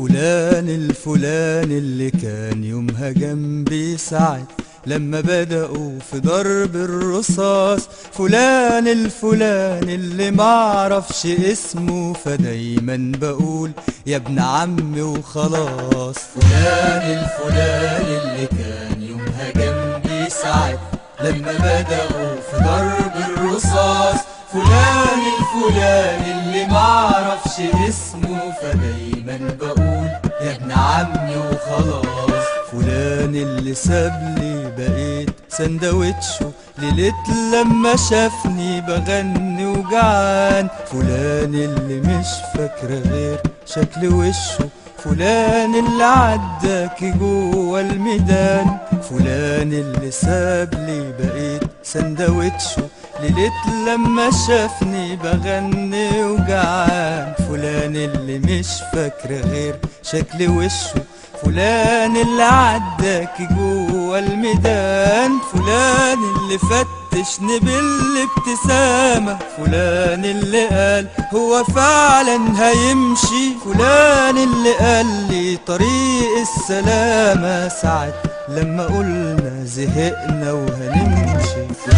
فلان الفلان اللي كان يومها جنبي سعد لما بدأوا في ضرب الرصاص فلان الفلان اللي معرفش اسمه فدايما بقول يا ابن عمي وخلاص. فلان الفلان اللي كان يومها جنبي سعد لما بدأوا في ضرب الرصاص فلان الفلان اللي معرفش اسمه فدايما بقول يا ابن عمي وخلاص. فلان اللي سابلي بقيت سندوتشه ليلة لما شافني بغني وجعان. فلان اللي مش فاكرة غير شكل وشه. فلان اللي عداك جوه الميدان. فلان اللي سابلي بقيت سندوتشه ليلة لما شافني بغني وجعان فلان اللي مش فاكرة غير شكل وشه. فلان اللي عداك جوه الميدان فلان اللي فتشني بالابتسامة. فلان اللي قال هو فعلا هيمشي. فلان اللي قال لي طريق السلامة. ساعة لما قلنا زهقنا وهنمشي.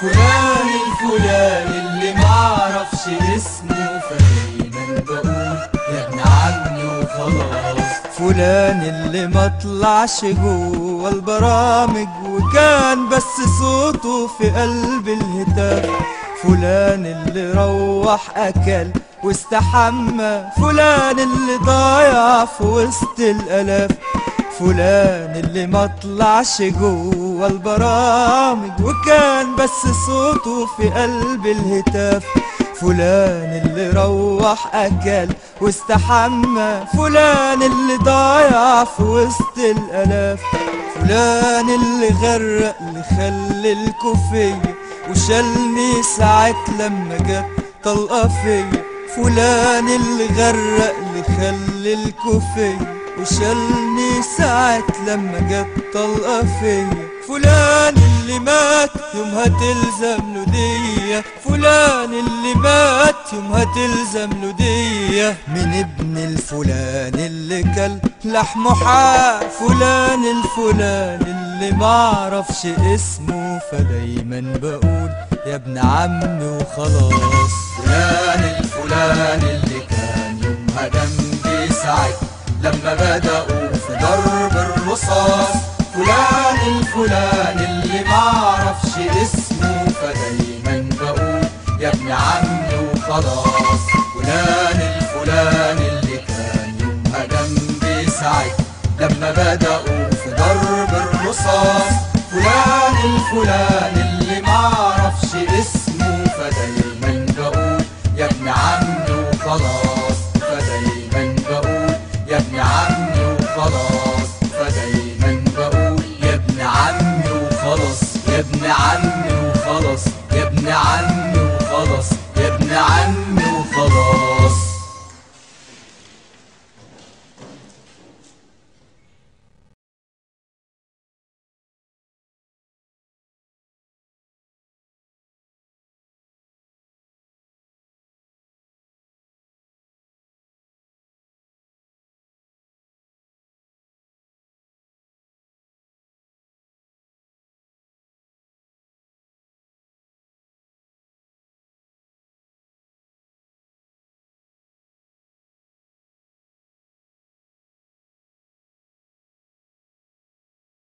فلان الفلان اللي معرفش اسمه فدايما بقول يا ابن عمي وخلاص. فلان اللي ما طلعش جوه البرامج وكان بس صوته في قلب الهتاف. فلان اللي روح أكل واستحمى فلان اللي ضايع في وسط الألاف. فلان اللي ما طلعش جوه البرامج وكان بس صوته في قلب الهتاف. فلان اللي روح أكل واستحمى فلان اللي ضايع في وسط الألاف. فلان اللي غرق اللي خلي الكوفية وشالني ساعة لما جت طلقة فيا فلان اللي غرق اللي خلي الكوفية وشالني ساعة لما جت طلقة فيا فلان اللي مات يومها تلزم له دية. فلان اللي مات يومها تلزم له دية. من ابن الفلان اللي كل لحمه حار فلان الفلان اللي معرفش اسمه. فدايما بقول يا ابن عمي وخلاص. فلان الفلان اللي كان يومها جنبي سعد لما بدأوا فلان اللي معرفش اسمه فدايما بقول يا ابن عمي وخلاص. فلان الفلان اللي كان يومها جنبي سعد لما بدأوا في ضرب الرصاص. فلان الفلان خلاص يا ابن عمي وخلاص.